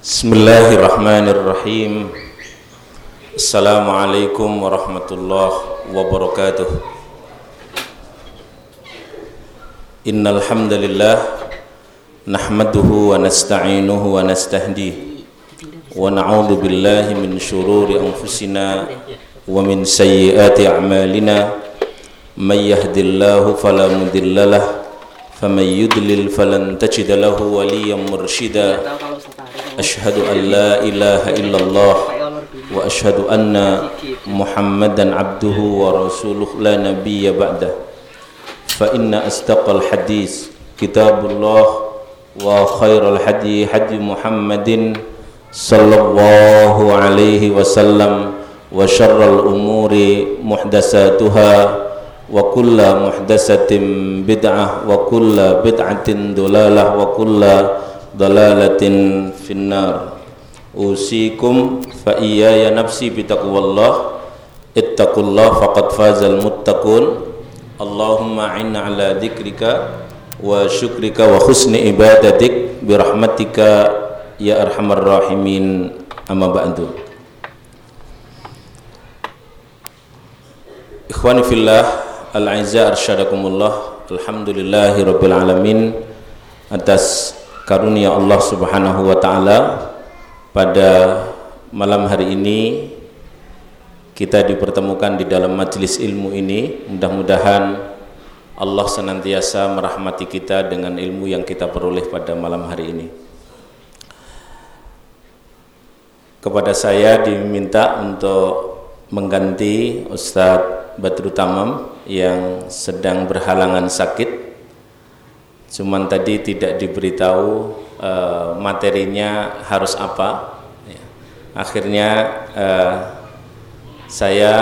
بسم الله الرحمن الرحيم السلام عليكم ورحمة الله وبركاته إن الحمد لله نحمده ونستعينه ونستهديه ونعوذ بالله من شرور أنفسنا ومن سيئات أعمالنا من يهد الله فلا مضل له فمن يضلل فلن تجد له وليا مرشدا أشهد أن لا إله إلا الله وأشهد أن محمدا عبده ورسوله لا نبي بعده فإن أصدق الحديث كتاب الله وخير الحدي حدي محمد صلى الله عليه وسلم وشر الأمور محدثاتها وكل محدثة بدعة وكل بدعة ضلالة وكل ضلالة في النار. أوصيكم فإياي نفسي بتقوى الله. اتقوا الله فقد فاز المتقون. اللهم أعنا على ذكرك وشكرك وحسن عبادتك. برحمتك يا أرحم الراحمين. أما بعد. إخواني في الله Al-Aizza arsyadakumullah Alhamdulillahi Rabbil Alamin Atas karunia Allah subhanahu wa ta'ala. Pada malam hari ini Kita dipertemukan di dalam majelis ilmu ini. Mudah-mudahan Allah senantiasa merahmati kita dengan ilmu yang kita peroleh pada malam hari ini. Kepada saya diminta untuk mengganti Ustadz Badru Tamam yang sedang berhalangan sakit cuman tadi tidak diberitahu uh, materinya harus apa ya. akhirnya uh, saya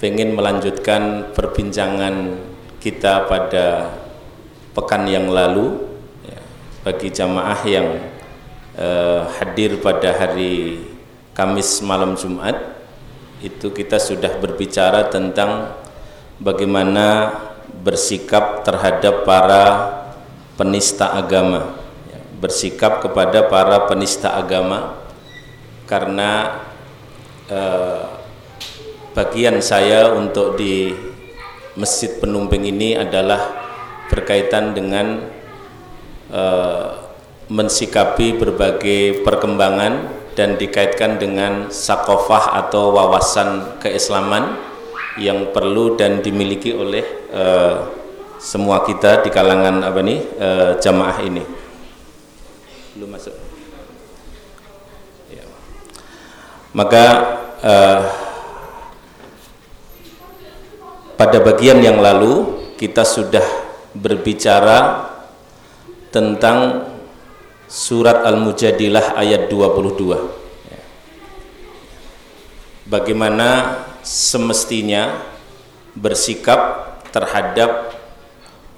ingin melanjutkan perbincangan kita pada pekan yang lalu ya, bagi jamaah yang uh, hadir pada hari Kamis malam Jumat itu kita sudah berbicara tentang bagaimana bersikap terhadap para penista agama. Ya, bersikap kepada para penista agama karena eh, bagian saya untuk di Masjid Penumping ini adalah berkaitan dengan eh, mensikapi berbagai perkembangan dan dikaitkan dengan sakofah atau wawasan keislaman yang perlu dan dimiliki oleh uh, semua kita di kalangan apa nih uh, jamaah ini. Belum masuk. Ya. Maka uh, pada bagian yang lalu kita sudah berbicara tentang surat Al-Mujadilah ayat 22. Bagaimana semestinya bersikap terhadap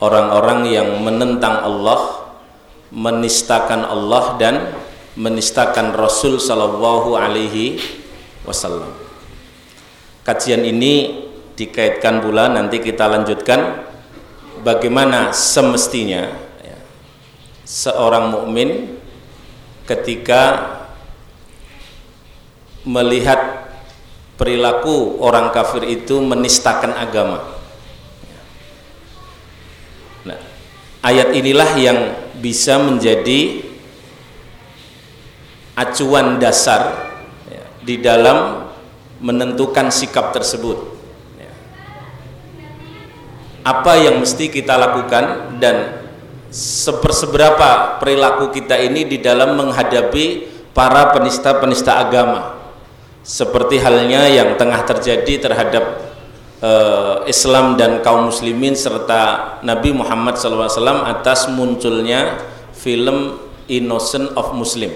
orang-orang yang menentang Allah, menistakan Allah dan menistakan Rasul sallallahu alaihi wasallam. Kajian ini dikaitkan pula nanti kita lanjutkan bagaimana semestinya ya, seorang mukmin ketika melihat perilaku orang kafir itu menistakan agama. Nah, ayat inilah yang bisa menjadi acuan dasar ya, di dalam menentukan sikap tersebut. Ya. Apa yang mesti kita lakukan dan seberapa perilaku kita ini di dalam menghadapi para penista-penista agama seperti halnya yang tengah terjadi terhadap uh, Islam dan kaum muslimin serta Nabi Muhammad SAW atas munculnya film Innocent of Muslim.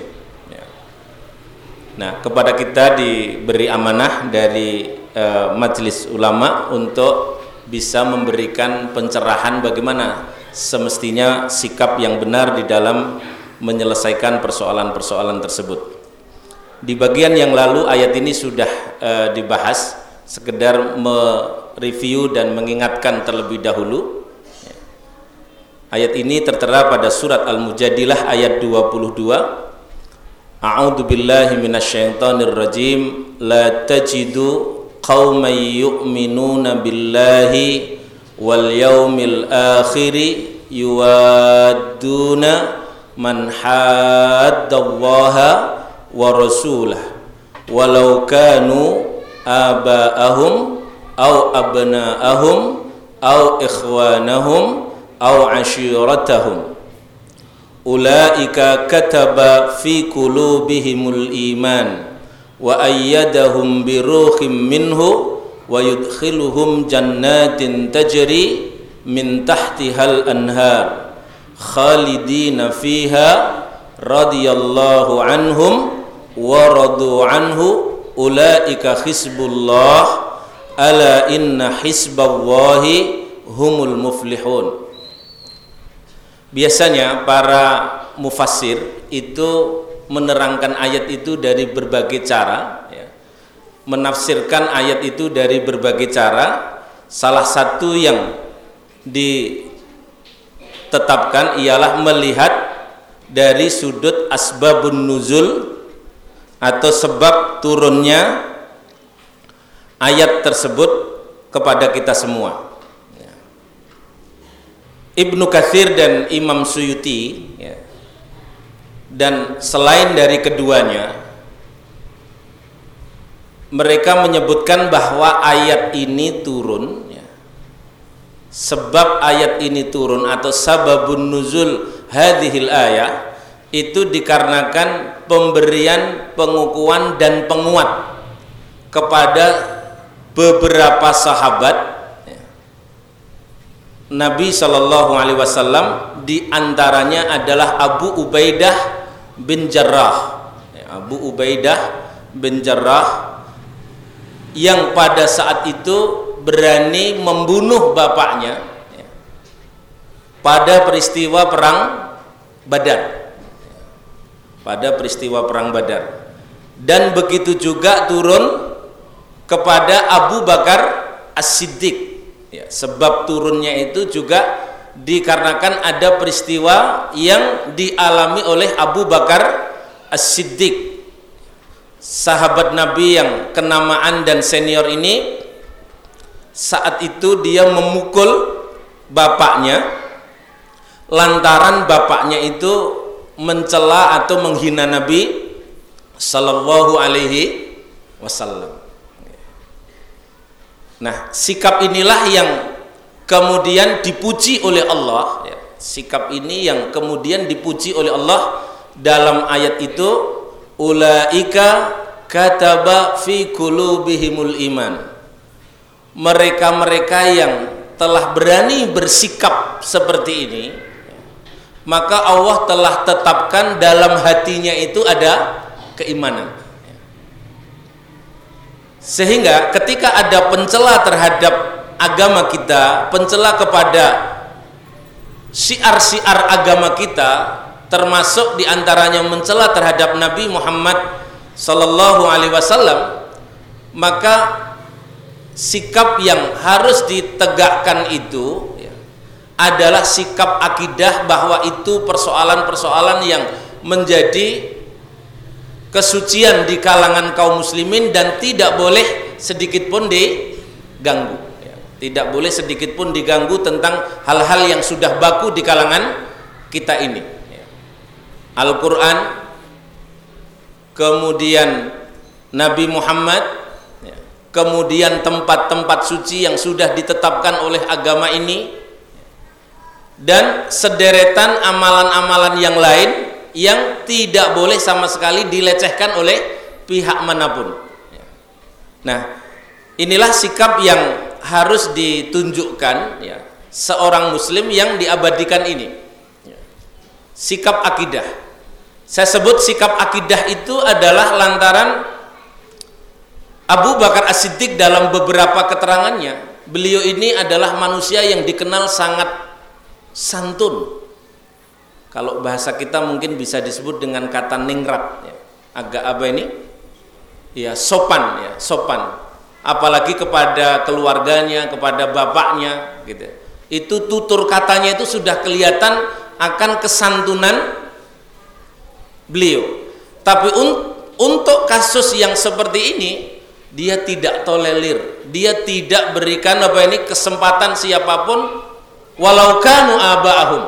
Ya. Nah, kepada kita diberi amanah dari uh, majelis ulama untuk bisa memberikan pencerahan bagaimana semestinya sikap yang benar di dalam menyelesaikan persoalan-persoalan tersebut. Di bagian yang lalu ayat ini sudah uh, dibahas sekedar mereview dan mengingatkan terlebih dahulu. Ayat ini tertera pada surat Al-Mujadilah ayat 22 A'udzu billahi minasyaitonir rajim la tajidu qauman yu'minuna billahi wal yaumil akhir yuwadduna man haddallaha wa rasulah walau kanu aba'ahum au abna'ahum au ikhwanahum au ashiratahum. Ulaika kataba fi qulubihimul iman wa ayyadahum bi ruhim minhu wa yudkhiluhum jannatin tajri min tahtihal anhar khalidina fiha radhiyallahu anhum wa radu anhu ulaika hisbullah ala inna hisballahi humul muflihun biasanya para mufassir itu menerangkan ayat itu dari berbagai cara ya. menafsirkan ayat itu dari berbagai cara salah satu yang ditetapkan ialah melihat dari sudut asbabun nuzul atau sebab turunnya ayat tersebut kepada kita semua. Ibnu Kathir dan Imam Suyuti ya, dan selain dari keduanya mereka menyebutkan bahwa ayat ini turun ya, sebab ayat ini turun atau sababun nuzul hadhil ayat itu dikarenakan pemberian pengukuhan dan penguat kepada beberapa sahabat Nabi Shallallahu Alaihi Wasallam di antaranya adalah Abu Ubaidah bin Jarrah. Abu Ubaidah bin Jarrah yang pada saat itu berani membunuh bapaknya ya, pada peristiwa perang Badar. Pada peristiwa perang Badar. Dan begitu juga turun kepada Abu Bakar As-Siddiq. Ya, sebab turunnya itu juga dikarenakan ada peristiwa yang dialami oleh Abu Bakar As-Siddiq. Sahabat Nabi yang kenamaan dan senior ini saat itu dia memukul bapaknya. Lantaran bapaknya itu mencela atau menghina Nabi sallallahu alaihi wasallam Nah, sikap inilah yang kemudian dipuji oleh Allah. Ya, sikap ini yang kemudian dipuji oleh Allah dalam ayat itu, ulaika kataba fi qulubihimul iman. Mereka-mereka yang telah berani bersikap seperti ini, maka Allah telah tetapkan dalam hatinya itu ada keimanan. Sehingga ketika ada pencela terhadap agama kita, pencela kepada siar-siar agama kita, termasuk di antaranya mencela terhadap Nabi Muhammad Sallallahu Alaihi Wasallam, maka sikap yang harus ditegakkan itu adalah sikap akidah bahwa itu persoalan-persoalan yang menjadi kesucian di kalangan kaum muslimin dan tidak boleh sedikit pun diganggu ya. tidak boleh sedikit pun diganggu tentang hal-hal yang sudah baku di kalangan kita ini ya. Al-Quran kemudian Nabi Muhammad ya. kemudian tempat-tempat suci yang sudah ditetapkan oleh agama ini dan sederetan amalan-amalan yang lain yang tidak boleh sama sekali dilecehkan oleh pihak mana pun. Nah, inilah sikap yang harus ditunjukkan ya, seorang muslim yang diabadikan ini. Sikap akidah. Saya sebut sikap akidah itu adalah lantaran Abu Bakar As-Siddiq dalam beberapa keterangannya, beliau ini adalah manusia yang dikenal sangat santun, kalau bahasa kita mungkin bisa disebut dengan kata ningrat ya. agak apa ini? Ya sopan ya sopan. Apalagi kepada keluarganya kepada bapaknya gitu. Itu tutur katanya itu sudah kelihatan akan kesantunan beliau. Tapi un untuk kasus yang seperti ini dia tidak tolerir. Dia tidak berikan apa ini kesempatan siapa pun walau kanu aba'ahum.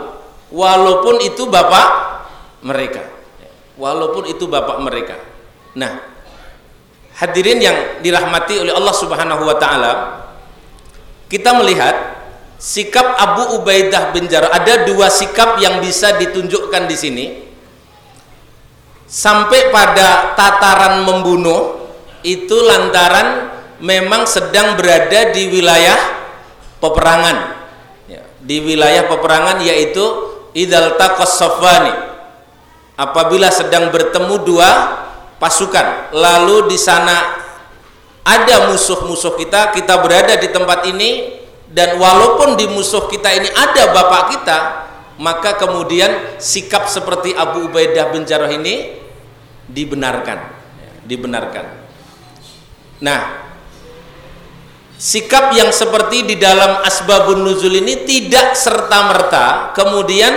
Walaupun itu bapak mereka. Walaupun itu bapak mereka. Nah hadirin yang dirahmati oleh Allah Subhanahu wa taala kita melihat sikap Abu Ubaidah bin Jarrah. Ada dua sikap yang bisa ditunjukkan di sini. Sampai pada tataran membunuh itu lantaran memang sedang berada di wilayah peperangan di wilayah peperangan yaitu idal taqas apabila sedang bertemu dua pasukan lalu di sana ada musuh-musuh kita kita berada di tempat ini dan walaupun di musuh kita ini ada bapak kita maka kemudian sikap seperti Abu Ubaidah bin Jarrah ini dibenarkan. Dibenarkan. Nah sikap yang seperti di dalam asbabun nuzul ini tidak serta-merta. Kemudian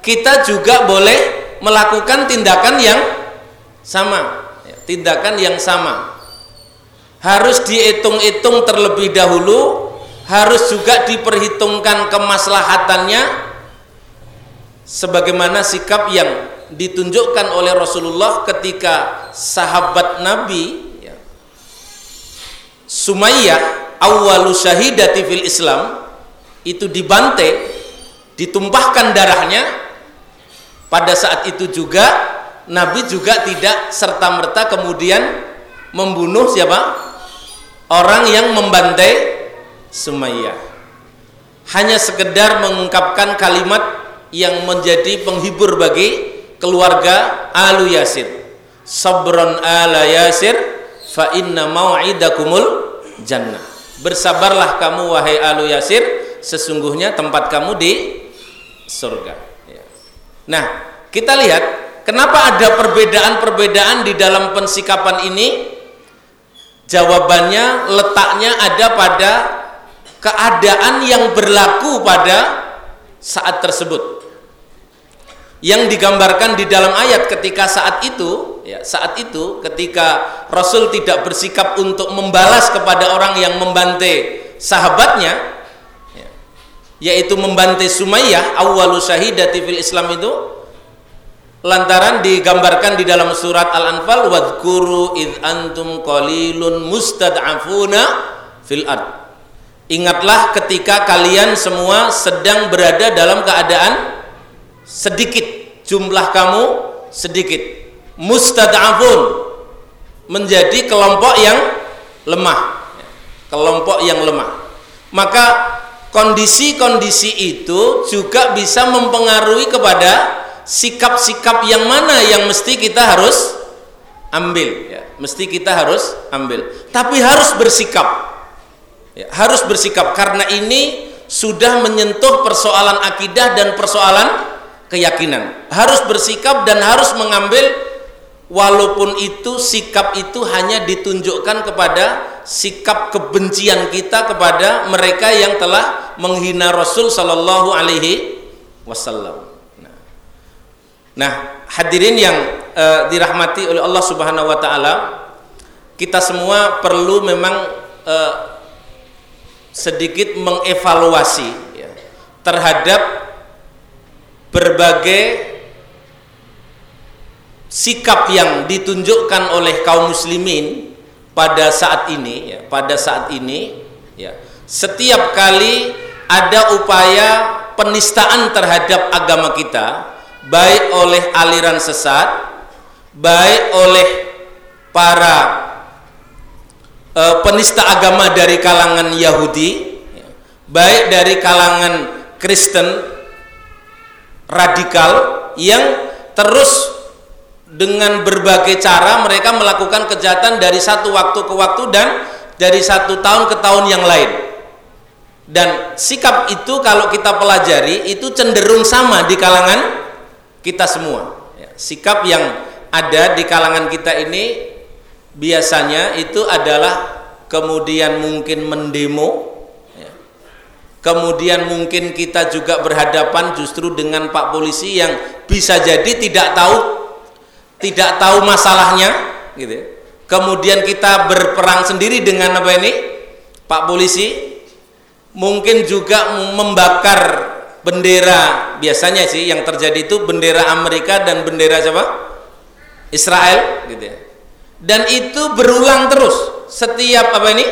kita juga boleh melakukan tindakan yang sama. Tindakan yang sama. Harus dihitung-hitung terlebih dahulu harus juga diperhitungkan kemaslahatannya sebagaimana sikap yang ditunjukkan oleh Rasulullah ketika sahabat Nabi ya, Sumayyah awalu syahidati fil Islam itu dibantai ditumpahkan darahnya pada saat itu juga Nabi juga tidak serta-merta kemudian membunuh siapa? Orang yang membantai Sumayyah. Hanya sekedar mengungkapkan kalimat yang menjadi penghibur bagi keluarga Alu Yasir. Sabron ala Yasir fa inna mau'idakumul jannah bersabarlah kamu wahai Alu Yasir. Sesungguhnya tempat kamu di surga. Ya. nah kita lihat kenapa ada perbedaan-perbedaan di dalam pensikapan ini. Jawabannya letaknya ada pada keadaan yang berlaku pada saat tersebut yang digambarkan di dalam ayat ketika saat itu ya saat itu ketika Rasul tidak bersikap untuk membalas kepada orang yang membantai sahabatnya ya, yaitu membantai Sumayyah awwalu syahidati fil Islam itu lantaran digambarkan di dalam surat Al-Anfal wadhkuru id antum qalilun mustad'afuna fil ard. Ingatlah ketika kalian semua sedang berada dalam keadaan sedikit jumlah kamu sedikit. Mustad'afun menjadi kelompok yang lemah. Kelompok yang lemah. Maka kondisi-kondisi itu juga bisa mempengaruhi kepada sikap-sikap yang mana yang mesti kita harus ambil ya. Mesti kita harus ambil. Tapi harus bersikap. Ya, harus bersikap. Karena ini sudah menyentuh persoalan akidah dan persoalan keyakinan harus bersikap dan harus mengambil walaupun itu sikap itu hanya ditunjukkan kepada sikap kebencian kita kepada mereka yang telah menghina Rasul Sallallahu Alaihi Wasallam. Nah, nah hadirin yang uh, dirahmati oleh Allah Subhanahu Wa Taala, kita semua perlu memang uh, sedikit mengevaluasi ya, terhadap berbagai sikap yang ditunjukkan oleh kaum muslimin pada saat ini ya, pada saat ini ya. Setiap kali ada upaya penistaan terhadap agama kita baik oleh aliran sesat baik oleh para e, penista agama dari kalangan Yahudi baik dari kalangan Kristen radikal yang terus dengan berbagai cara mereka melakukan kejahatan dari satu waktu ke waktu dan dari satu tahun ke tahun yang lain dan sikap itu kalau kita pelajari itu cenderung sama di kalangan kita semua ya, sikap yang ada di kalangan kita ini biasanya itu adalah kemudian mungkin mendemo. Kemudian mungkin kita juga berhadapan justru dengan pak polisi yang bisa jadi tidak tahu tidak tahu masalahnya gitu ya. kemudian kita berperang sendiri dengan apa ini? Pak polisi. Mungkin juga membakar bendera biasanya sih yang terjadi itu bendera Amerika dan bendera siapa? Israel gitu ya. Dan itu berulang terus. Setiap apa ini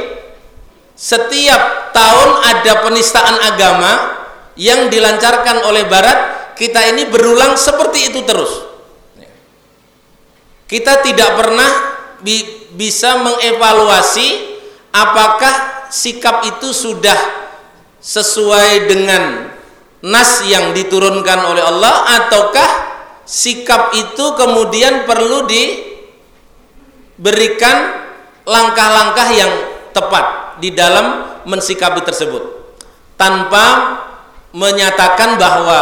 setiap tahun ada penistaan agama yang dilancarkan oleh barat kita ini berulang seperti itu terus. Kita tidak pernah bi bisa mengevaluasi apakah sikap itu sudah sesuai dengan nas yang diturunkan oleh Allah ataukah sikap itu kemudian perlu diberikan langkah-langkah yang tepat di dalam mensikapi tersebut. Tanpa menyatakan bahwa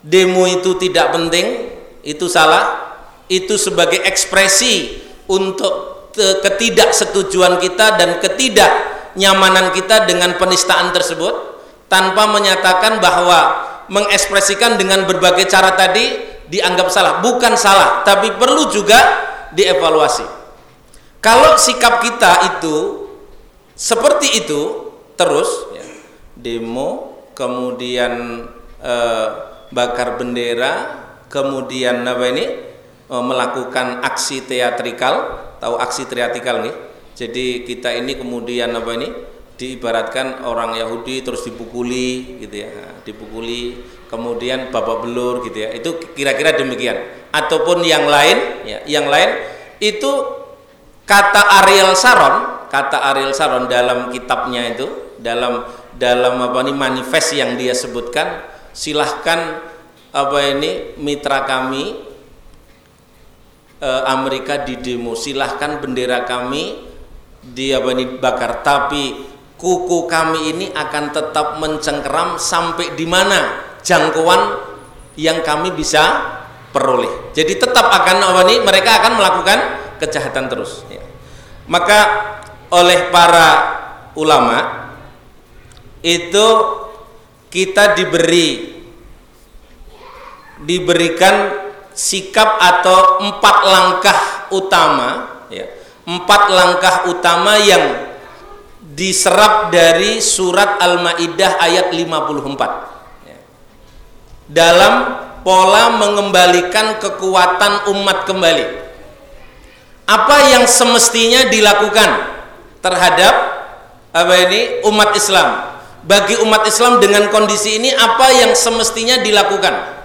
demo itu tidak penting itu salah itu sebagai ekspresi untuk ketidaksetujuan kita dan ketidaknyamanan kita dengan penistaan tersebut tanpa menyatakan bahwa mengekspresikan dengan berbagai cara tadi dianggap salah. Bukan salah tapi perlu juga dievaluasi. Kalau sikap kita itu seperti itu terus ya, demo kemudian eh, bakar bendera kemudian apa ini? E, melakukan aksi teatrikal. Tahu aksi teatrikal nih? Jadi kita ini kemudian apa ini? Diibaratkan orang Yahudi terus dipukuli gitu ya. Dipukuli kemudian babak belur gitu ya. Itu kira-kira demikian. Ataupun yang lain ya yang lain itu kata Ariel Sharon kata Ariel Sharon dalam kitabnya itu dalam dalam apa ini manifest yang dia sebutkan silahkan apa ini mitra kami Eh, Amerika di demo. Silahkan bendera kami dia ini bakar. Tapi kuku kami ini akan tetap mencengkeram sampai di mana jangkauan yang kami bisa peroleh. Jadi tetap akan apa nih mereka akan melakukan kejahatan terus ya. maka oleh para ulama itu kita diberi diberikan sikap atau empat langkah utama ya, empat langkah utama yang diserap dari surat Al-Maidah ayat 54 ya. dalam pola mengembalikan kekuatan umat kembali apa yang semestinya dilakukan terhadap apa ini umat Islam. Bagi umat Islam dengan kondisi ini apa yang semestinya dilakukan?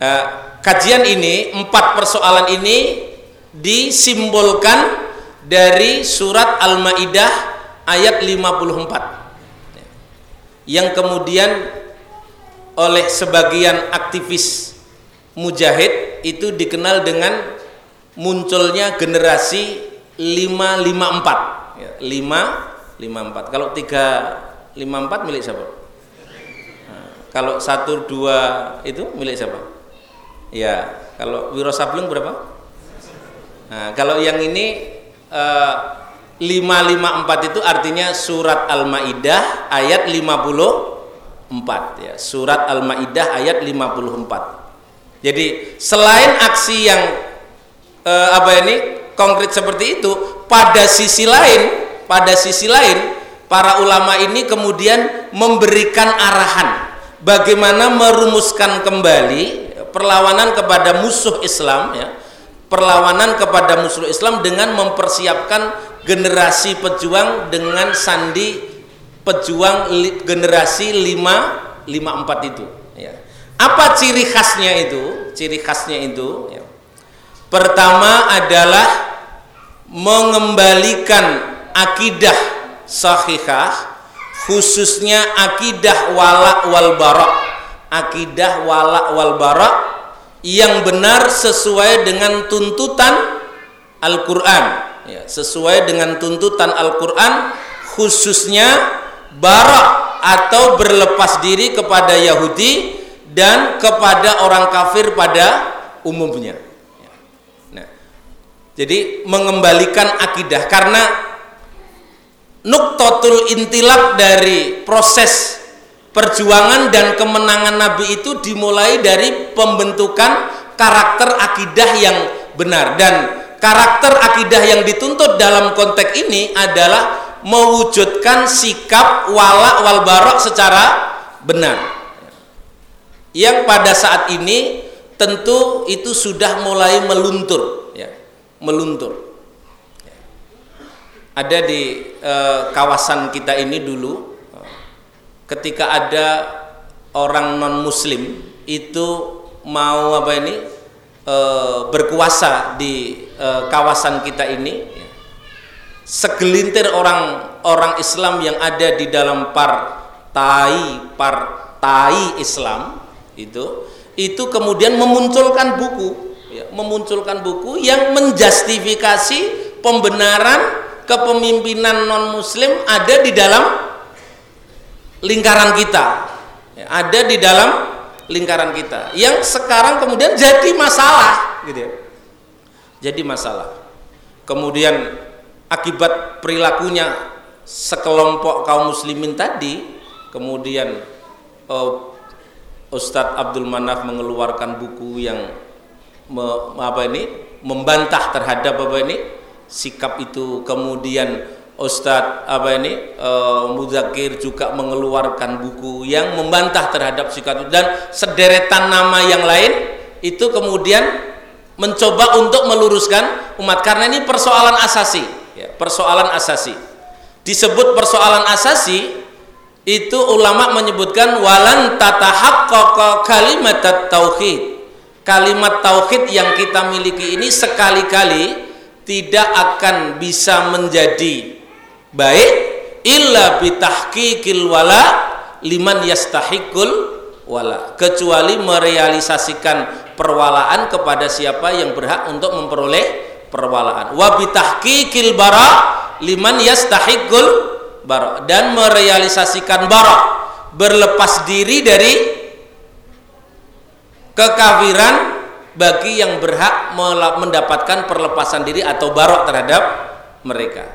Eh, kajian ini empat persoalan ini disimbolkan dari surat Al-Maidah ayat 54 yang kemudian oleh sebagian aktivis mujahid itu dikenal dengan munculnya generasi 554 554 kalau 354 milik siapa? Nah, kalau 12 itu milik siapa? Ya, kalau Wiro Sableng berapa? Nah, kalau yang ini eh, 554 itu artinya surat Al-Maidah ayat 54 ya. Surat Al-Maidah ayat 54. Jadi selain aksi yang eh, apa ini konkret seperti itu, pada sisi lain, pada sisi lain para ulama ini kemudian memberikan arahan bagaimana merumuskan kembali perlawanan kepada musuh Islam ya perlawanan kepada musuh Islam dengan mempersiapkan generasi pejuang dengan sandi pejuang li, generasi 5 54 itu ya apa ciri khasnya itu ciri khasnya itu ya. Pertama adalah mengembalikan akidah sahihah khususnya akidah wala wal barak akidah wala wal bara yang benar sesuai dengan tuntutan Al-Qur'an ya, sesuai dengan tuntutan Al-Qur'an khususnya bara atau berlepas diri kepada Yahudi dan kepada orang kafir pada umumnya. Jadi mengembalikan akidah. Karena nuktotul intilak dari proses perjuangan dan kemenangan Nabi itu dimulai dari pembentukan karakter akidah yang benar. Dan karakter akidah yang dituntut dalam konteks ini adalah mewujudkan sikap wala wal barok secara benar. Yang pada saat ini tentu itu sudah mulai meluntur meluntur. Ada di e, kawasan kita ini dulu ketika ada orang non muslim itu mau apa ini e, berkuasa di e, kawasan kita ini segelintir orang orang Islam yang ada di dalam partai partai Islam itu itu kemudian memunculkan buku ya, memunculkan buku yang menjustifikasi pembenaran kepemimpinan non muslim ada di dalam lingkaran kita. Ya, ada di dalam lingkaran kita. Yang sekarang kemudian jadi masalah gitu ya. Jadi masalah. Kemudian akibat perilakunya sekelompok kaum muslimin tadi kemudian uh, Ustadz Abdul Manaf mengeluarkan buku yang me, apa ini membantah terhadap apa ini sikap itu. Kemudian Ustadz apa ini e, Muzakir juga mengeluarkan buku yang membantah terhadap sikap itu. Dan sederetan nama yang lain itu kemudian mencoba untuk meluruskan umat. Karena ini persoalan asasi ya, persoalan asasi. Disebut persoalan asasi itu ulama menyebutkan walan tatahaqqaqa kalimat tauhid kalimat tauhid yang kita miliki ini sekali-kali tidak akan bisa menjadi baik illa bitahqiqil wala liman yastahiqul wala. Kecuali merealisasikan perwalaan kepada siapa yang berhak untuk memperoleh perwalaan. Wa bitahqiqil bara liman yastahiqul bara. Dan merealisasikan bara berlepas diri dari kekafiran bagi yang berhak mendapatkan perlepasan diri atau barok terhadap mereka.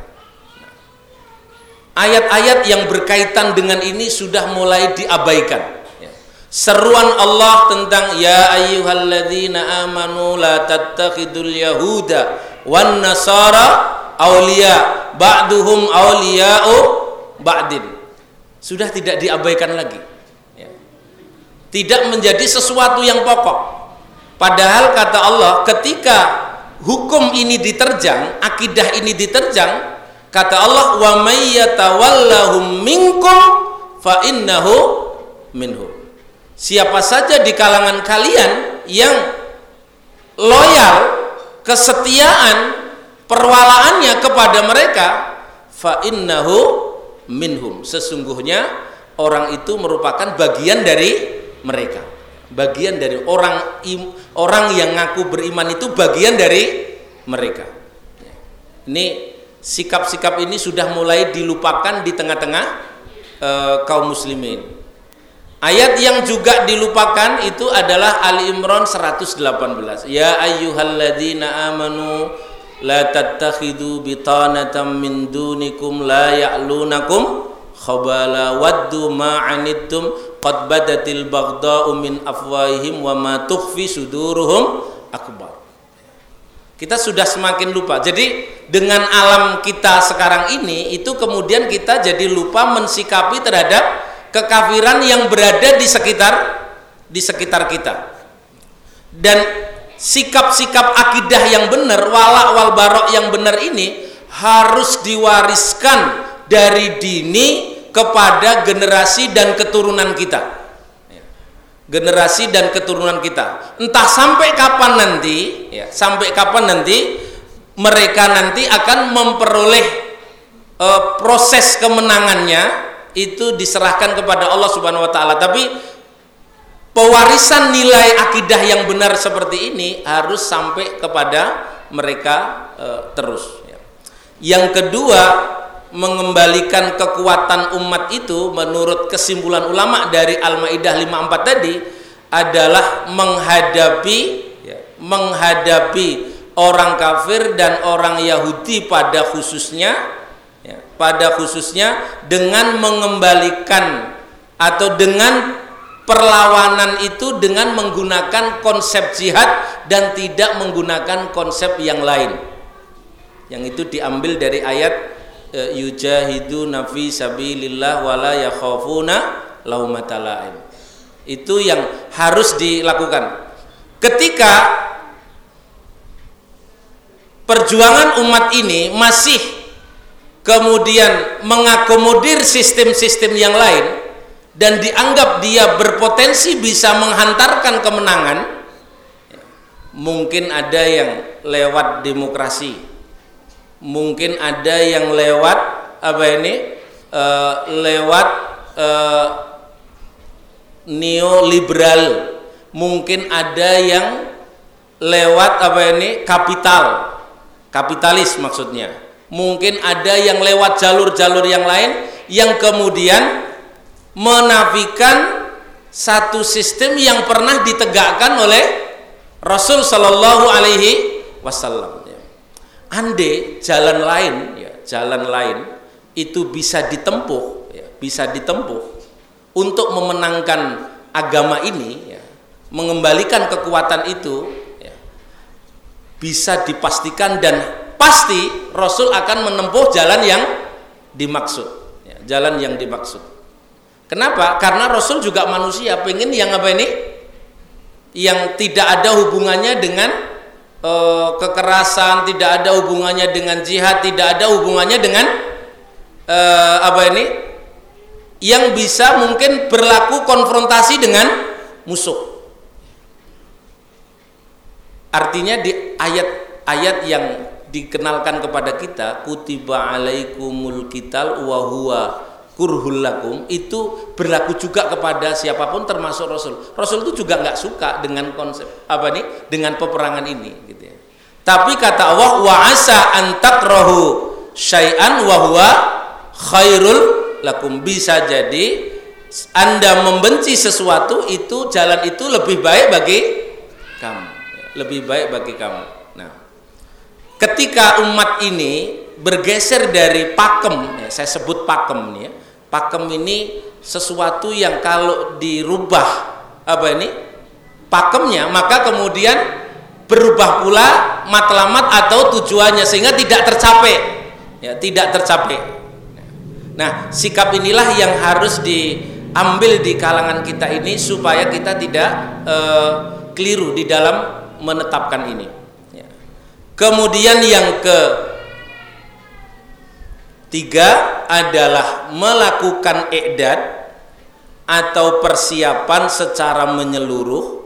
Ayat-ayat yang berkaitan dengan ini sudah mulai diabaikan. Ya. Seruan Allah tentang ya ayyuhalladzina amanu la tattakhidul yahuda wan nasara aulia ba'duhum auliya'u ba'din. Sudah tidak diabaikan lagi. Tidak menjadi sesuatu yang pokok Padahal kata Allah ketika hukum ini diterjang, akidah ini diterjang, kata Allah wa may yatawallahum minkum fa innahu minhum. Siapa saja di kalangan kalian yang loyal, kesetiaan, perwalaannya kepada mereka, fa innahu minhum. Sesungguhnya orang itu merupakan bagian dari mereka. Bagian dari orang orang yang ngaku beriman itu bagian dari mereka. Ini sikap-sikap ini sudah mulai dilupakan di tengah-tengah e, kaum muslimin. Ayat yang juga dilupakan itu adalah Ali Imran 118. Ya ayyuhalladzina amanu la tattakhidu bitanatan min dunikum la ya'lunakum khabala waddu ma'anittum qad badatil baghdha'u min afwahihim wa ma tukhfi suduruhum akbar. Kita sudah semakin lupa. Jadi dengan alam kita sekarang ini itu kemudian kita jadi lupa mensikapi terhadap kekafiran yang berada di sekitar di sekitar kita. Dan sikap-sikap akidah yang benar, wala wal barok yang benar ini harus diwariskan dari dini kepada generasi dan keturunan kita ya. generasi dan keturunan kita entah sampai kapan nanti ya, sampai kapan nanti mereka nanti akan memperoleh e, proses kemenangannya itu diserahkan kepada Allah Subhanahu wa taala tapi pewarisan nilai akidah yang benar seperti ini harus sampai kepada mereka e, terus ya. yang kedua mengembalikan kekuatan umat itu menurut kesimpulan ulama dari Al-Maidah 54 tadi adalah menghadapi ya, menghadapi orang kafir dan orang Yahudi pada khususnya ya, pada khususnya dengan mengembalikan atau dengan perlawanan itu dengan menggunakan konsep jihad dan tidak menggunakan konsep yang lain. Yang itu diambil dari ayat e, yujahidu nafi sabilillah wala yakhafuna laumatalaim itu yang harus dilakukan. Ketika perjuangan umat ini masih kemudian mengakomodir sistem-sistem yang lain dan dianggap dia berpotensi bisa menghantarkan kemenangan mungkin ada yang lewat demokrasi mungkin ada yang lewat apa ini? E, lewat e, neoliberal. Mungkin ada yang lewat apa ini? Kapital. Kapitalis maksudnya. Mungkin ada yang lewat jalur-jalur yang lain yang kemudian menafikan satu sistem yang pernah ditegakkan oleh Rasul Shallallahu Alaihi Wasallam. Ande jalan lain, ya, jalan lain itu bisa ditempuh, ya, bisa ditempuh untuk memenangkan agama ini, ya, mengembalikan kekuatan itu, ya, bisa dipastikan dan pasti Rasul akan menempuh jalan yang dimaksud, ya, jalan yang dimaksud. Kenapa? Karena Rasul juga manusia, pengen yang apa ini? Yang tidak ada hubungannya dengan e, kekerasan, tidak ada hubungannya dengan jihad, tidak ada hubungannya dengan e, apa ini? Yang bisa mungkin berlaku konfrontasi dengan musuh. Artinya di ayat-ayat yang dikenalkan kepada kita kutiba alaikumul kital wa huwa kurhul lakum itu berlaku juga kepada siapa pun termasuk Rasul. Rasul itu juga nggak suka dengan konsep apa nih dengan peperangan ini gitu ya. Tapi kata Allah wa asa antakrahu syai'an wa huwa khairul lakum bisa jadi anda membenci sesuatu itu jalan itu lebih baik bagi kamu lebih baik bagi kamu nah ketika umat ini bergeser dari pakem ya, saya sebut pakem nih ya pakem ini sesuatu yang kalau dirubah apa ini? Pakemnya maka kemudian berubah pula matlamat atau tujuannya sehingga tidak tercapai. Ya tidak tercapai. Nah sikap inilah yang harus diambil di kalangan kita ini supaya kita tidak uh, keliru di dalam menetapkan ini. Ya. kemudian yang ke Tiga adalah melakukan ikdat atau persiapan secara menyeluruh.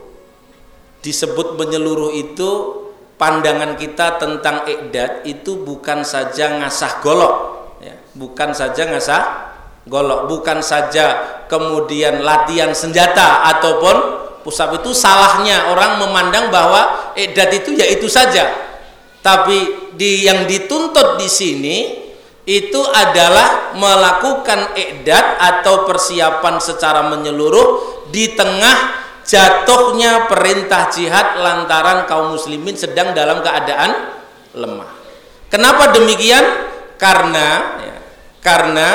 Disebut menyeluruh itu pandangan kita tentang ikdat itu bukan saja ngasah golok, ya. bukan saja ngasah golok, bukan saja kemudian latihan senjata ataupun pusat itu salahnya orang memandang bahwa ikdat itu ya itu saja. Tapi di yang dituntut di sini itu adalah melakukan ikdat atau persiapan secara menyeluruh di tengah jatuhnya perintah jihad lantaran kaum muslimin sedang dalam keadaan lemah. Kenapa demikian? Karena ya, karena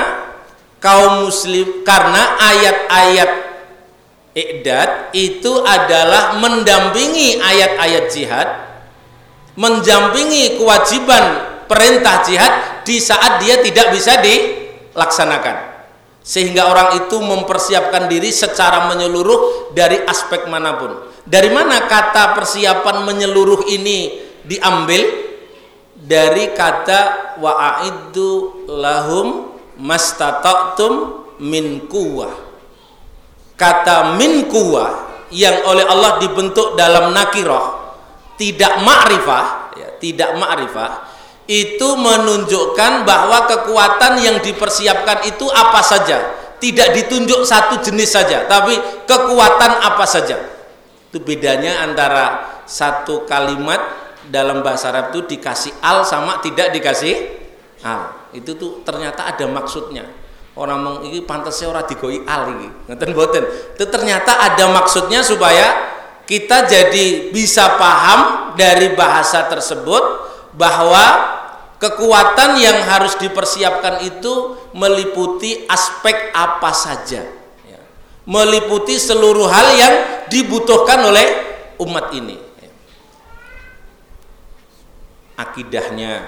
kaum muslim karena ayat-ayat ikdat itu adalah mendampingi ayat-ayat jihad, mendampingi kewajiban perintah jihad di saat dia tidak bisa dilaksanakan. Sehingga orang itu mempersiapkan diri secara menyeluruh dari aspek mana pun. Dari mana kata persiapan menyeluruh ini diambil? Dari kata wa'aidu lahum mastata'tum min kuwah kata min kuwah yang oleh Allah dibentuk dalam nakirah tidak ma'rifah ya, tidak ma'rifah itu menunjukkan bahwa kekuatan yang dipersiapkan itu apa saja. Tidak ditunjuk satu jenis saja tapi kekuatan apa saja. Itu bedanya antara satu kalimat dalam bahasa Arab itu dikasih al sama tidak dikasih al. Itu tuh ternyata ada maksudnya. Orang meng ini pantasnya orang digoi al ini. Ngeten boten itu ternyata ada maksudnya supaya kita jadi bisa paham dari bahasa tersebut bahwa Kekuatan yang harus dipersiapkan itu meliputi aspek apa saja. Ya. meliputi seluruh hal yang dibutuhkan oleh umat ini akidahnya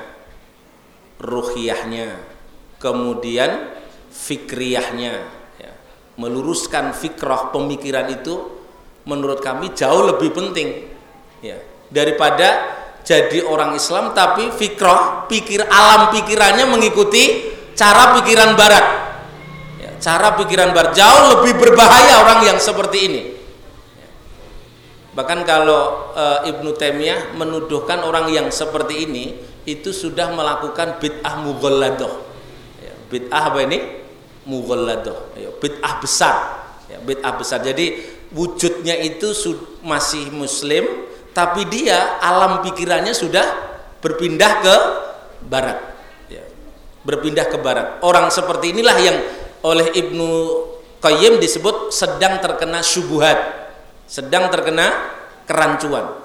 ruhiyahnya kemudian fikriyahnya ya. meluruskan fikrah pemikiran itu menurut kami jauh lebih penting ya daripada jadi orang Islam tapi fikrah pikir alam pikirannya mengikuti cara pikiran barat. Cara pikiran bar jauh lebih berbahaya orang yang seperti ini. Bahkan kalau e, Ibnu Taimiyah menuduhkan orang yang seperti ini itu sudah melakukan bid'ah mughalladah ya, bid'ah apa ini? Mughalladah ya, bid'ah besar. Ya, bid'ah besar. Jadi wujudnya itu masih muslim tapi dia alam pikirannya sudah berpindah ke barat. Ya, berpindah ke barat. Orang seperti inilah yang oleh Ibnu Qayyim disebut sedang terkena syubuhat. Sedang terkena kerancuan.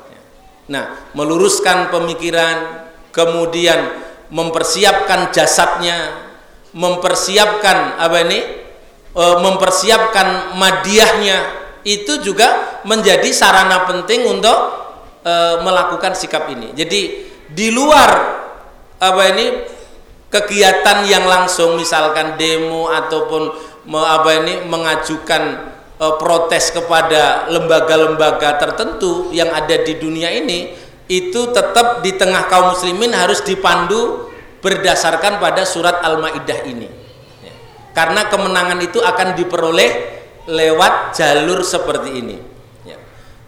Nah meluruskan pemikiran kemudian mempersiapkan jasadnya mempersiapkan apa ini e, mempersiapkan madiahnya itu juga menjadi sarana penting untuk e, melakukan sikap ini jadi di luar apa ini kegiatan yang langsung misalkan demo ataupun me, apa ini mengajukan e, protes kepada lembaga-lembaga tertentu yang ada di dunia ini itu tetap di tengah kaum muslimin harus dipandu berdasarkan pada surat Al-Maidah ini. Ya. Karena kemenangan itu akan diperoleh lewat jalur seperti ini.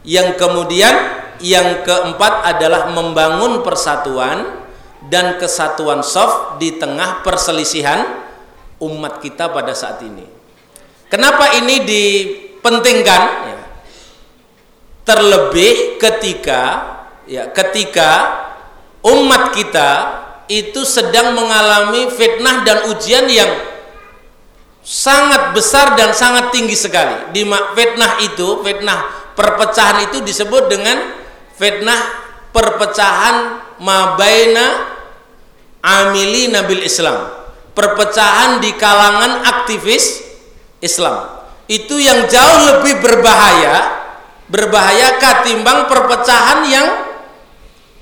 Ya. Yang kemudian yang keempat adalah membangun persatuan dan kesatuan soft di tengah perselisihan umat kita pada saat ini. Kenapa ini dipentingkan? Ya. Terlebih ketika ya ketika umat kita itu sedang mengalami fitnah dan ujian yang sangat besar dan sangat tinggi sekali. Di fitnah itu, fitnah perpecahan itu disebut dengan fitnah perpecahan mabaina amili nabil Islam. Perpecahan di kalangan aktivis Islam. Itu yang jauh lebih berbahaya berbahaya ketimbang perpecahan yang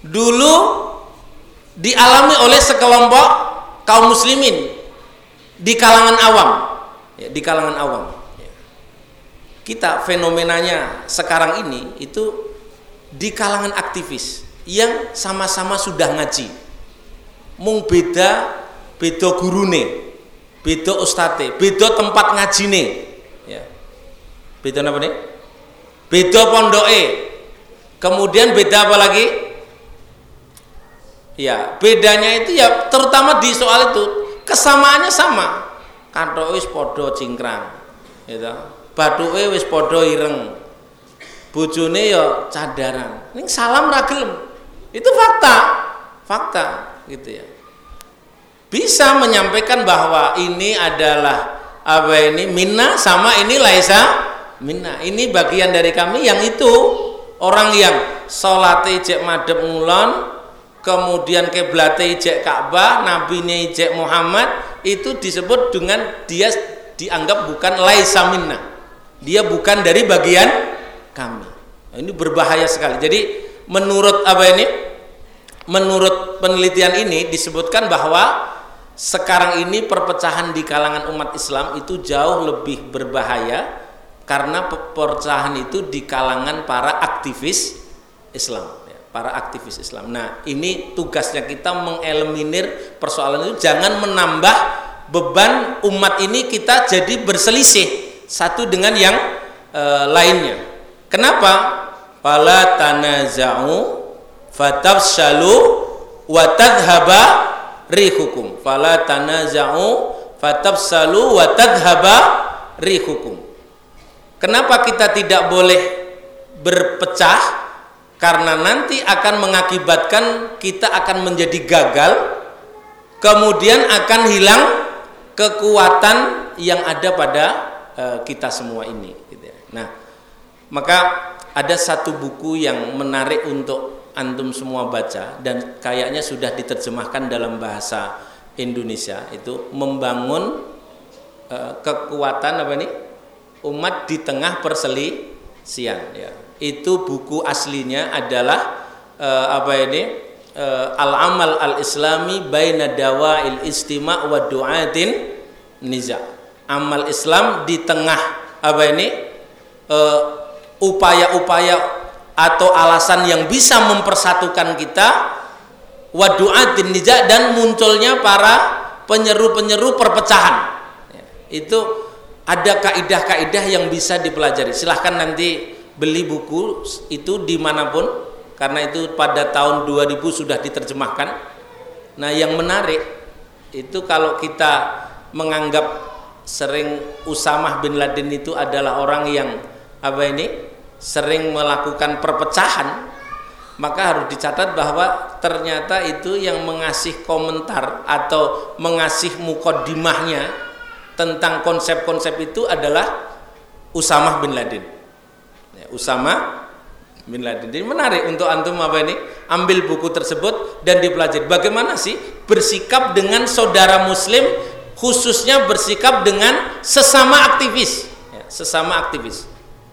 dulu dialami oleh sekelompok kaum muslimin di kalangan awam. Ya, di kalangan awam. Kita fenomenanya sekarang ini itu di kalangan aktivis yang sama-sama sudah ngaji. Mung beda beda gurune beda ustate beda tempat ngajine. Ya. Beda apa nih? Beda pondoke. Kemudian beda apa lagi? Ya bedanya itu ya terutama di soal itu kesamaannya sama. Kanto wis podo cingkrang gitu bathuke wis podo ireng. Bojone ya cadaran ning salam ragilem itu fakta. Fakta gitu ya. Bisa menyampaikan bahwa ini adalah apa ini minna sama ini laisa minna ini bagian dari kami yang itu. Orang yang sholat ijek madep ngulon kemudian keblate ijek Ka'bah nabi ijek Muhammad itu disebut dengan dia dianggap bukan laisa minna dia bukan dari bagian kami. Ini berbahaya sekali. Jadi menurut apa ini? Menurut penelitian ini disebutkan bahwa sekarang ini perpecahan di kalangan umat Islam itu jauh lebih berbahaya karena perpecahan itu di kalangan para aktivis Islam ya, para aktivis Islam. Nah, ini tugasnya kita mengeliminir persoalan itu. Jangan menambah beban umat ini kita jadi berselisih satu dengan yang e, lainnya. Kenapa? Fala tanaza'u fatafshalu wa tadhhaba rihukum fala tanaza'u fatafsalu wa tadhhaba rihukum kenapa kita tidak boleh berpecah karena nanti akan mengakibatkan kita akan menjadi gagal kemudian akan hilang kekuatan yang ada pada uh, kita semua ini gitu ya. nah maka ada satu buku yang menarik untuk antum semua baca dan kayaknya sudah diterjemahkan dalam bahasa Indonesia itu membangun uh, kekuatan apa ini? Umat di tengah perselisihan ya. Itu buku aslinya adalah uh, apa ini? Uh, al amal al islami baina dawail istima wa du'atin niza amal Islam di tengah apa ini uh, upaya-upaya atau alasan yang bisa mempersatukan kita wa du'atin niza dan munculnya para penyeru-penyeru perpecahan. Itu ada kaidah-kaidah yang bisa dipelajari. Silahkan nanti beli buku itu di mana pun karena itu pada tahun 2000 sudah diterjemahkan. Nah yang menarik itu kalau kita menganggap sering Usamah bin Laden itu adalah orang yang apa ini sering melakukan perpecahan maka harus dicatat bahwa ternyata itu yang mengasih komentar atau mengasih mukodimahnya tentang konsep-konsep itu adalah Usamah bin Laden ya, Usama bin Laden jadi menarik untuk antum apa ini ambil buku tersebut dan dipelajari. Bagaimana sih bersikap dengan saudara muslim khususnya bersikap dengan sesama aktivis. Ya, sesama aktivis.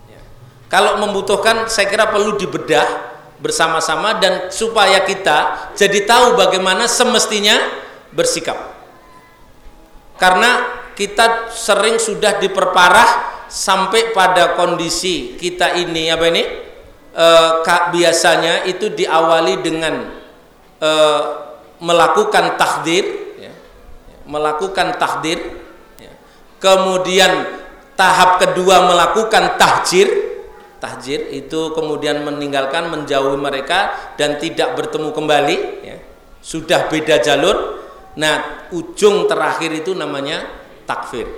Ya. kalau membutuhkan saya kira perlu dibedah bersama-sama dan supaya kita jadi tahu bagaimana semestinya bersikap. Karena kita sering sudah diperparah sampai pada kondisi kita ini apa ini? E, biasanya itu diawali dengan e, melakukan takdir melakukan takdir ya. kemudian tahap kedua melakukan tahjir tahjir itu kemudian meninggalkan menjauhi mereka dan tidak bertemu kembali ya. sudah beda jalur nah ujung terakhir itu namanya takfir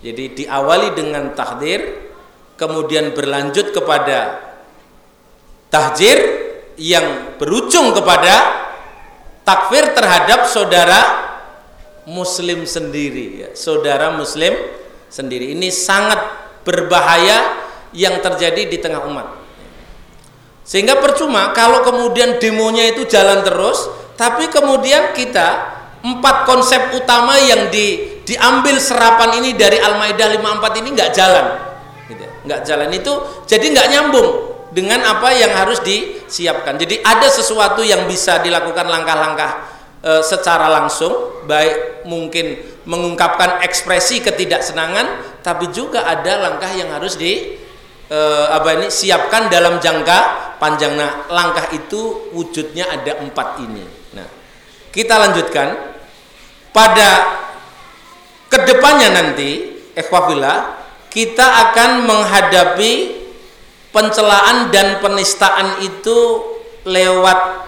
jadi diawali dengan takdir kemudian berlanjut kepada tahjir yang berujung kepada takfir terhadap saudara muslim sendiri. Ya. saudara muslim sendiri. Ini sangat berbahaya yang terjadi di tengah umat. Sehingga percuma kalau kemudian demonya itu jalan terus tapi kemudian kita empat konsep utama yang di, diambil serapan ini dari Al-Maidah 54 ini nggak jalan. Gitu. Nggak jalan. Itu jadi nggak nyambung dengan apa yang harus disiapkan. Jadi ada sesuatu yang bisa dilakukan langkah-langkah e, secara langsung baik mungkin mengungkapkan ekspresi ketidaksenangan tapi juga ada langkah yang harus di e, apa ini siapkan dalam jangka panjang. Nah langkah itu wujudnya ada empat ini. Nah kita lanjutkan. Pada ke depannya nanti ikhwafillah kita akan menghadapi pencelaan dan penistaan itu lewat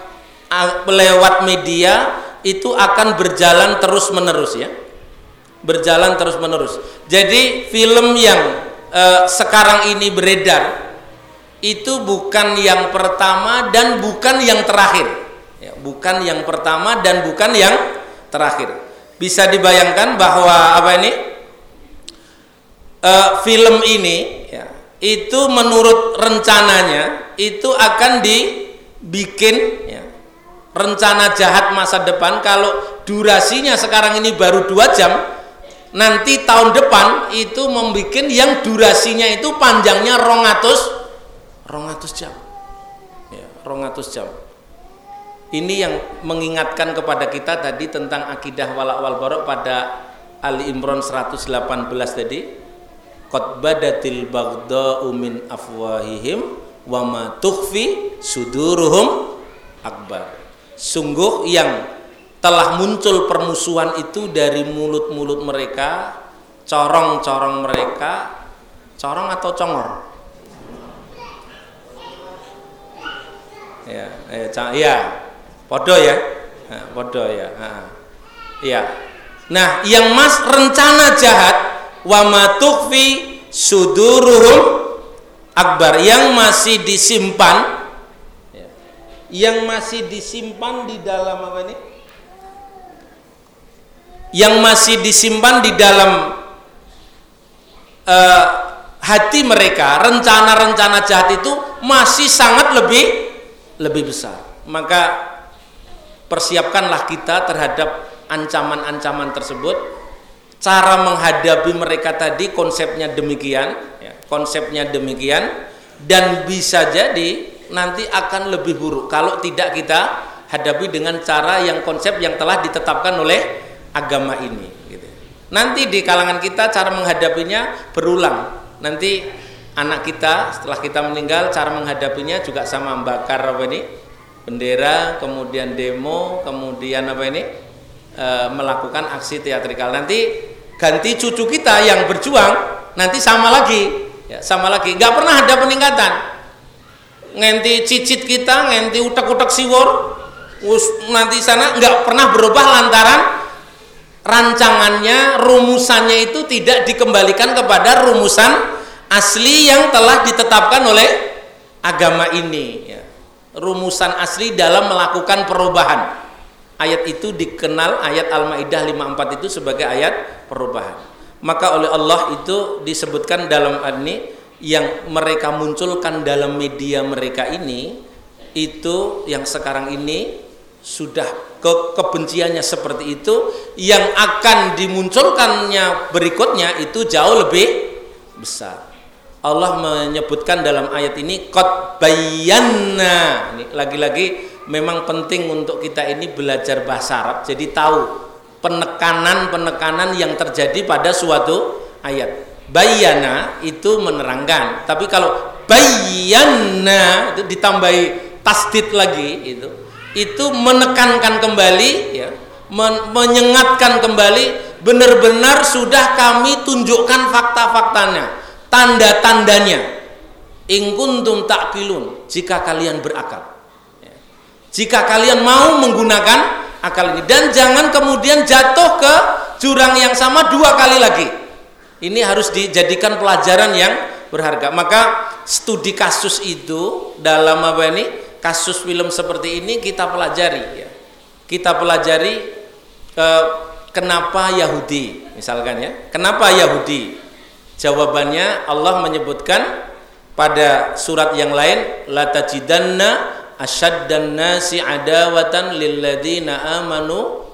lewat media itu akan berjalan terus menerus ya. Berjalan terus menerus jadi film yang uh, sekarang ini beredar itu bukan yang pertama dan bukan yang terakhir. Ya, bukan yang pertama dan bukan yang terakhir. Bisa dibayangkan bahwa apa ini? Uh, film ini ya, itu menurut rencananya itu akan dibikin ya, rencana jahat masa depan kalau durasinya sekarang ini baru dua jam nanti tahun depan itu membuat yang durasinya itu panjangnya rongatus rongatus jam. Ya, rongatus jam. Ini yang mengingatkan kepada kita tadi tentang akidah walak wal barok pada Ali Imran 118 tadi. Qad badatil baghda'u min afwahihim wa ma tukhfi suduruhum akbar sungguh yang telah muncul permusuhan itu dari mulut-mulut mereka, corong-corong mereka, corong atau congor? Ya, ya, ya, podo ya, podo ya, ya. Nah, yang mas rencana jahat, wa matukfi suduruhum akbar yang masih disimpan yang masih disimpan di dalam apa ini? Yang masih disimpan di dalam uh, hati mereka, rencana-rencana jahat itu masih sangat lebih lebih besar. Maka persiapkanlah kita terhadap ancaman-ancaman tersebut cara menghadapi mereka tadi konsepnya demikian ya, konsepnya demikian dan bisa jadi nanti akan lebih buruk. Kalau tidak kita hadapi dengan cara yang konsep yang telah ditetapkan oleh agama ini gitu. nanti di kalangan kita cara menghadapinya berulang. Nanti anak kita setelah kita meninggal cara menghadapinya juga sama. Membakar apa ini? Bendera kemudian demo kemudian apa ini? E, melakukan aksi teatrikal. Nanti ganti cucu kita yang berjuang nanti sama lagi. Ya, sama lagi. Nggak pernah ada peningkatan ngenti cicit kita ngenti utak-utak siwor nanti sana nggak pernah berubah lantaran rancangannya rumusannya itu tidak dikembalikan kepada rumusan asli yang telah ditetapkan oleh agama ini ya. rumusan asli dalam melakukan perubahan ayat itu dikenal ayat Al-Maidah 54 itu sebagai ayat perubahan. Maka oleh Allah itu disebutkan dalam ini yang mereka munculkan dalam media mereka ini itu yang sekarang ini sudah ke kebenciannya seperti itu yang akan dimunculkannya berikutnya itu jauh lebih besar. Allah menyebutkan dalam ayat ini qad bayyana. Lagi-lagi memang penting untuk kita ini belajar bahasa Arab jadi tahu penekanan-penekanan yang terjadi pada suatu ayat bayana itu menerangkan. Tapi kalau bayana itu ditambahi tasdid lagi itu itu menekankan kembali ya men menyengatkan kembali benar-benar sudah kami tunjukkan fakta-faktanya tanda-tandanya. In kuntum takilun jika kalian berakal. Jika kalian mau menggunakan akal ini. Dan jangan kemudian jatuh ke jurang yang sama dua kali lagi ini harus dijadikan pelajaran yang berharga. Maka studi kasus itu dalam apa ini? Kasus film seperti ini kita pelajari ya. Kita pelajari eh, kenapa Yahudi misalkan ya. Kenapa Yahudi? Jawabannya Allah menyebutkan pada surat yang lain la tajidanna asyaddan nasi adawatan amanu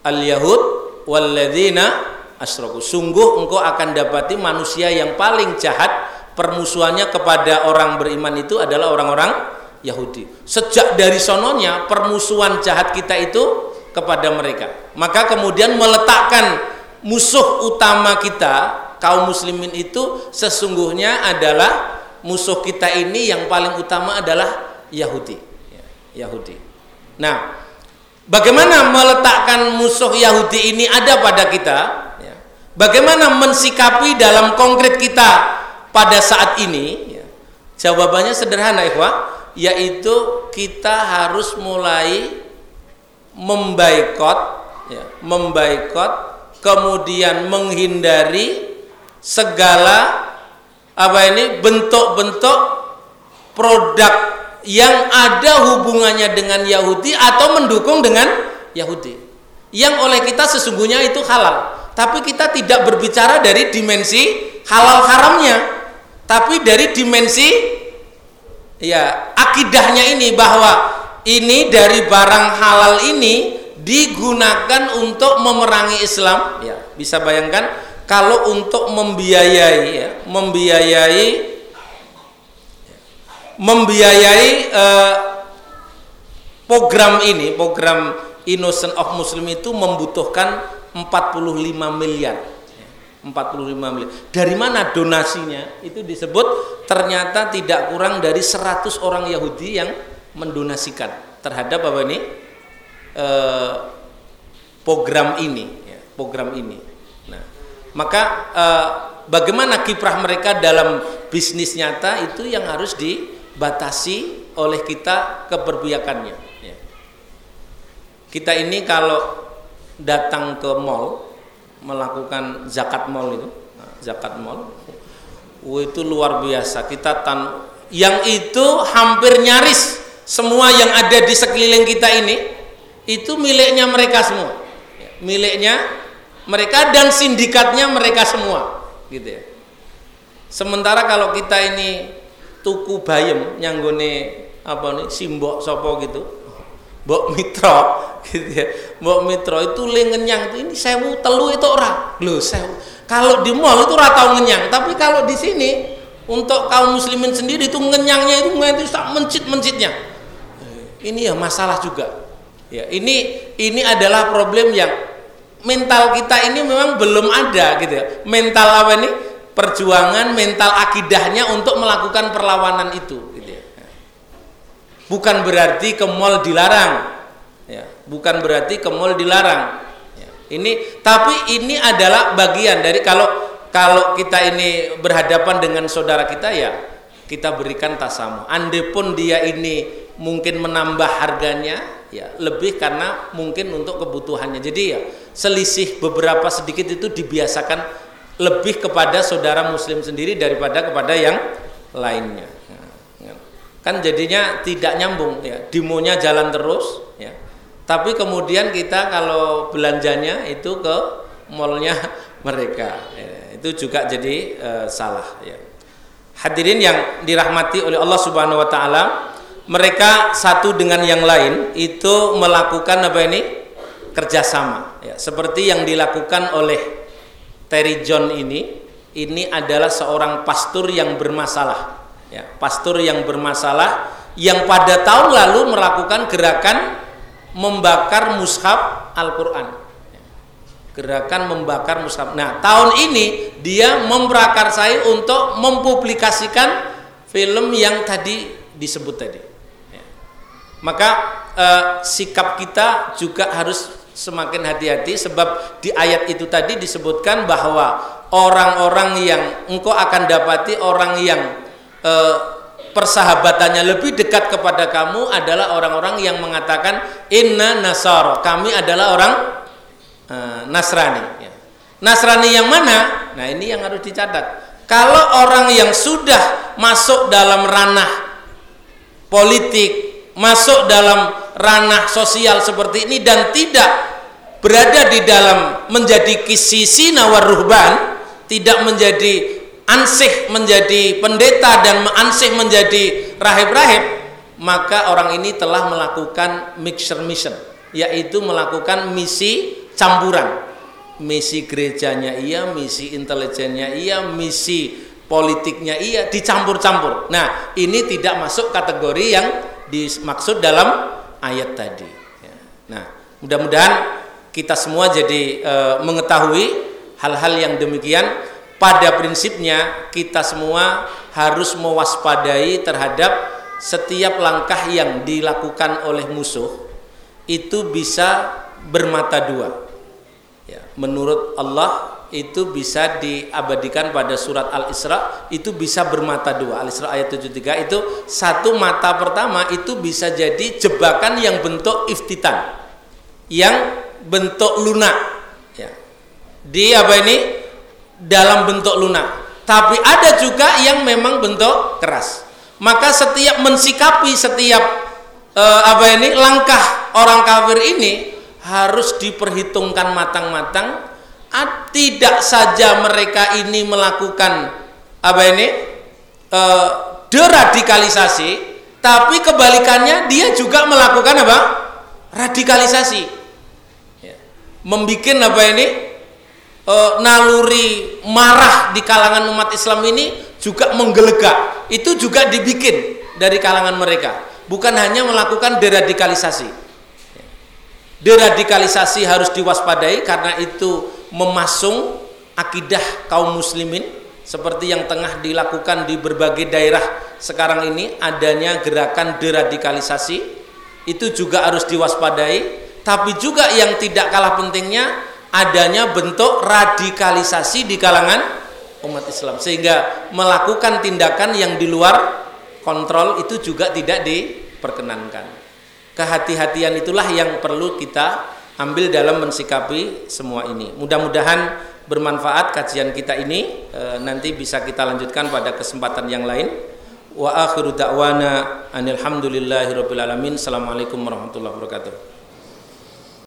al-yahud walladzina asraku sungguh engkau akan dapati manusia yang paling jahat permusuhannya kepada orang beriman itu adalah orang-orang Yahudi. Sejak dari sononya permusuhan jahat kita itu kepada mereka. Maka kemudian meletakkan musuh utama kita kaum muslimin itu sesungguhnya adalah musuh kita ini yang paling utama adalah Yahudi. Ya, Yahudi. Nah bagaimana meletakkan musuh Yahudi ini ada pada kita. Bagaimana mensikapi dalam konkret kita pada saat ini? Ya. jawabannya sederhana ikhwah yaitu kita harus mulai membaikot ya, membaikot kemudian menghindari segala apa ini bentuk-bentuk produk yang ada hubungannya dengan Yahudi atau mendukung dengan Yahudi. Yang oleh kita sesungguhnya itu halal tapi kita tidak berbicara dari dimensi halal haramnya. Tapi dari dimensi ya akidahnya ini bahwa ini dari barang halal ini digunakan untuk memerangi Islam. Ya bisa bayangkan kalau untuk membiayai ya membiayai membiayai uh, program ini, program Innocent of Muslim itu membutuhkan 45 miliar. 45 miliar. Dari mana donasinya? Itu disebut ternyata tidak kurang dari 100 orang Yahudi yang mendonasikan terhadap apa ini? Uh, program ini, ya, program ini. Nah, maka uh, bagaimana kiprah mereka dalam bisnis nyata itu yang harus di batasi oleh kita keberpihakannya. Ya. Kita ini kalau datang ke mall melakukan zakat mall itu, nah, zakat mall, oh, itu luar biasa. Kita tan yang itu hampir nyaris semua yang ada di sekeliling kita ini itu miliknya mereka semua, ya, miliknya mereka dan sindikatnya mereka semua, gitu ya. Sementara kalau kita ini tuku bayem nyanggone apa nih simbok sopo gitu Mbok Mitra gitu ya. Mbok mitro itu le ngenyang itu ini sewu telu itu ora? Lho sewu. Kalau di mall itu ora tau ngenyang tapi kalau di sini untuk kaum muslimin sendiri itu ngenyangnya itu itu sak mencit-mencitnya. Ini ya masalah juga. Ya ini ini adalah problem yang mental kita ini memang belum ada gitu ya. Mental apa ini? Perjuangan mental akidahnya untuk melakukan perlawanan itu. Bukan berarti ke mall dilarang ya bukan berarti ke mall dilarang ya. ini tapi ini adalah bagian dari kalau kalau kita ini berhadapan dengan saudara kita ya kita berikan tasamu andai pun dia ini mungkin menambah harganya ya lebih karena mungkin untuk kebutuhannya jadi ya selisih beberapa sedikit itu dibiasakan lebih kepada saudara muslim sendiri daripada kepada yang lainnya ya. Kan jadinya tidak nyambung ya. Dimonya jalan terus ya. Tapi kemudian kita kalau belanjanya itu ke mallnya mereka ya, itu juga jadi uh, salah ya. Hadirin yang dirahmati oleh Allah Subhanahu wa taala mereka satu dengan yang lain itu melakukan apa ini? Kerjasama ya, seperti yang dilakukan oleh Terry John ini ini adalah seorang pastor yang bermasalah ya, pastor yang bermasalah yang pada tahun lalu melakukan gerakan membakar mushaf Al-Quran. Gerakan membakar mushaf. Nah tahun ini dia memprakarsai untuk mempublikasikan film yang tadi disebut tadi. Maka eh, sikap kita juga harus semakin hati-hati sebab di ayat itu tadi disebutkan bahwa orang-orang yang engkau akan dapati orang yang eh, persahabatannya lebih dekat kepada kamu adalah orang-orang yang mengatakan inna nasara kami adalah orang eh, Nasrani ya. Nasrani yang mana? Nah ini yang harus dicatat kalau orang yang sudah masuk dalam ranah politik masuk dalam ranah sosial seperti ini dan tidak berada di dalam menjadi kisisi nawar ruhban tidak menjadi ansih menjadi pendeta dan ansih menjadi rahib-rahib maka orang ini telah melakukan mixer mission yaitu melakukan misi campuran misi gerejanya iya misi intelijennya iya misi politiknya iya dicampur-campur nah ini tidak masuk kategori yang dimaksud dalam ayat tadi. Ya. Nah, mudah-mudahan kita semua jadi e, mengetahui hal-hal yang demikian. Pada prinsipnya kita semua harus mewaspadai terhadap setiap langkah yang dilakukan oleh musuh itu bisa bermata dua. Ya, menurut Allah itu bisa diabadikan pada surat Al-Isra itu bisa bermata dua Al-Isra ayat 73 itu satu mata pertama itu bisa jadi jebakan yang bentuk iftitan yang bentuk lunak ya. di apa ini dalam bentuk lunak. Tapi ada juga yang memang bentuk keras. Maka setiap mensikapi setiap eh, apa ini langkah orang kafir ini harus diperhitungkan matang-matang. Tidak saja mereka ini melakukan apa ini e, deradikalisasi tapi kebalikannya dia juga melakukan apa? Radikalisasi. Ya. membikin apa ini e, naluri marah di kalangan umat Islam ini juga menggelegak itu juga dibikin dari kalangan mereka. Bukan hanya melakukan deradikalisasi. Deradikalisasi harus diwaspadai karena itu memasung akidah kaum muslimin seperti yang tengah dilakukan di berbagai daerah sekarang ini adanya gerakan deradikalisasi. Itu juga harus diwaspadai. Tapi juga yang tidak kalah pentingnya adanya bentuk radikalisasi di kalangan umat Islam sehingga melakukan tindakan yang di luar kontrol itu juga tidak diperkenankan kehati-hatian itulah yang perlu kita ambil dalam mensikapi semua ini. Mudah-mudahan bermanfaat kajian kita ini e, nanti bisa kita lanjutkan pada kesempatan yang lain. Wa akhiru da'wana anil alamin. Assalamualaikum warahmatullahi wabarakatuh.